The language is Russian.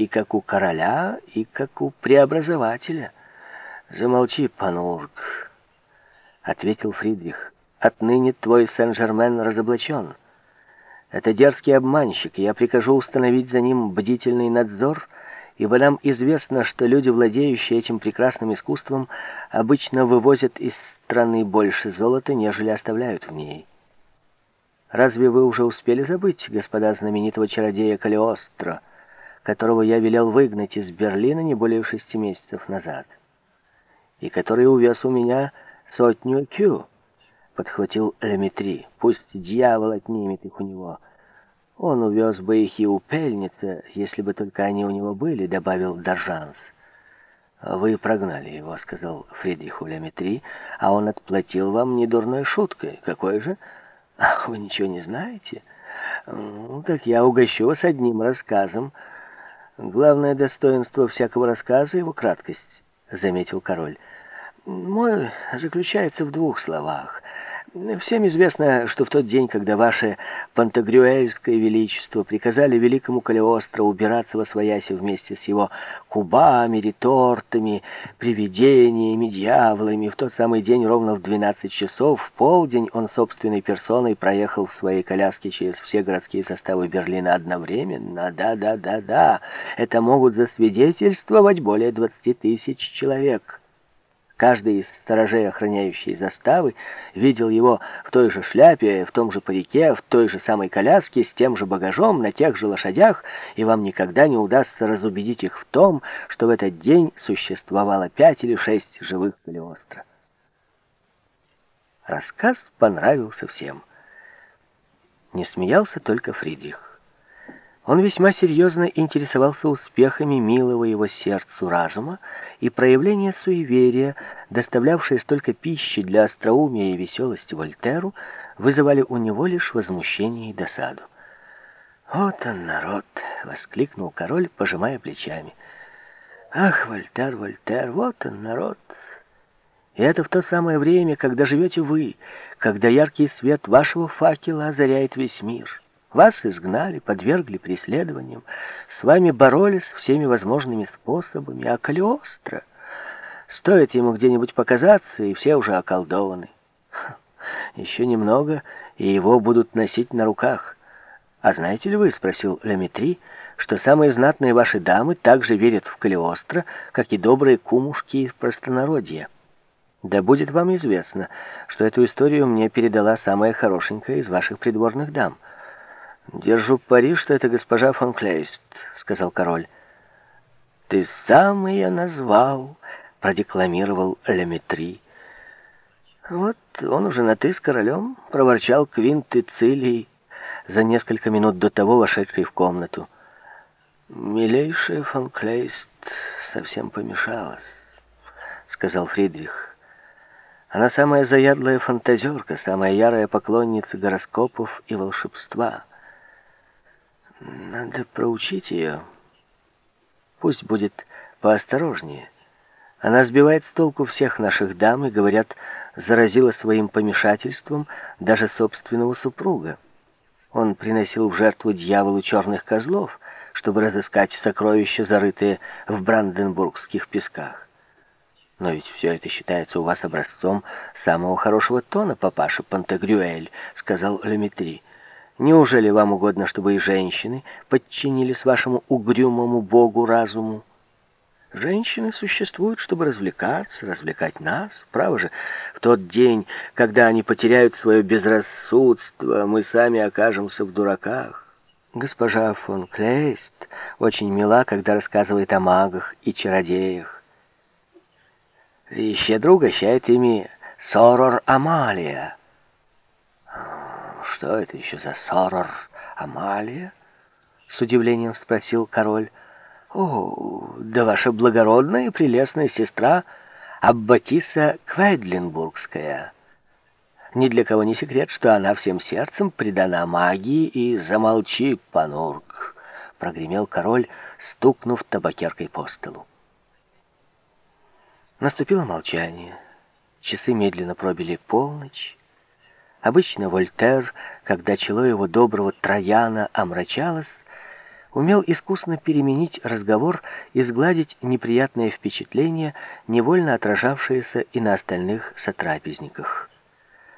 и как у короля, и как у преобразователя. Замолчи, Панург, — ответил Фридрих. Отныне твой Сен-Жермен разоблачен. Это дерзкий обманщик, и я прикажу установить за ним бдительный надзор, ибо нам известно, что люди, владеющие этим прекрасным искусством, обычно вывозят из страны больше золота, нежели оставляют в ней. Разве вы уже успели забыть, господа знаменитого чародея Калиостро, которого я велел выгнать из Берлина не более шести месяцев назад, и который увез у меня сотню кю?» подхватил Леметри. «Пусть дьявол отнимет их у него. Он увез бы их и у пельницы, если бы только они у него были», — добавил Доржанс. «Вы прогнали его», — сказал Фридриху Леметри, «а он отплатил вам недурной шуткой. Какой же? Ах, вы ничего не знаете? Ну, так я угощу вас одним рассказом. Главное достоинство всякого рассказа — его краткость», — заметил король. «Мой заключается в двух словах. Всем известно, что в тот день, когда ваше Пантагрюэльское Величество приказали великому Калиостро убираться во свояси вместе с его кубами, ретортами, привидениями, дьяволами, в тот самый день ровно в 12 часов, в полдень, он собственной персоной проехал в своей коляске через все городские составы Берлина одновременно. Да-да-да-да, это могут засвидетельствовать более 20 тысяч человек». Каждый из сторожей, охраняющей заставы, видел его в той же шляпе, в том же парике, в той же самой коляске, с тем же багажом, на тех же лошадях, и вам никогда не удастся разубедить их в том, что в этот день существовало пять или шесть живых Калиостро. Рассказ понравился всем. Не смеялся только Фридрих. Он весьма серьезно интересовался успехами милого его сердцу разума и проявления суеверия, доставлявшие столько пищи для остроумия и веселости Вольтеру, вызывали у него лишь возмущение и досаду. «Вот он, народ!» — воскликнул король, пожимая плечами. «Ах, Вольтер, Вольтер, вот он, народ!» И это в то самое время, когда живете вы, когда яркий свет вашего факела озаряет весь мир. Вас изгнали, подвергли преследованиям, с вами боролись всеми возможными способами, а Калиостро... Стоит ему где-нибудь показаться, и все уже околдованы. Еще немного, и его будут носить на руках. А знаете ли вы, спросил Леметри, что самые знатные ваши дамы также верят в Калиостро, как и добрые кумушки из простонародья? Да будет вам известно, что эту историю мне передала самая хорошенькая из ваших придворных дам — «Держу пари, что это госпожа фон Клейст», — сказал король. «Ты сам ее назвал», — продекламировал Леметри. «Вот он уже на «ты» с королем», — проворчал Квинт Цилий, за несколько минут до того вошедший в комнату. «Милейшая фон Клейст совсем помешалась», — сказал Фридрих. «Она самая заядлая фантазерка, самая ярая поклонница гороскопов и волшебства». Надо проучить ее. Пусть будет поосторожнее. Она сбивает с толку всех наших дам и, говорят, заразила своим помешательством даже собственного супруга. Он приносил в жертву дьяволу черных козлов, чтобы разыскать сокровища, зарытые в бранденбургских песках. Но ведь все это считается у вас образцом самого хорошего тона, папаша Пантагрюэль, сказал Леметри. Неужели вам угодно, чтобы и женщины подчинились вашему угрюмому богу разуму? Женщины существуют, чтобы развлекаться, развлекать нас. Право же, в тот день, когда они потеряют свое безрассудство, мы сами окажемся в дураках. Госпожа фон Клейст очень мила, когда рассказывает о магах и чародеях. И щедро угощает ими Сорор Амалия. «Что это еще за Сорор Амалия?» — с удивлением спросил король. «О, да ваша благородная и прелестная сестра Аббатиса Квайдленбургская. Ни для кого не секрет, что она всем сердцем предана магии и замолчи, Панурк!» — прогремел король, стукнув табакеркой по столу. Наступило молчание. Часы медленно пробили полночь. Обычно Вольтер, когда чело его доброго Трояна омрачалось, умел искусно переменить разговор и сгладить неприятное впечатление, невольно отражавшееся и на остальных сотрапезниках.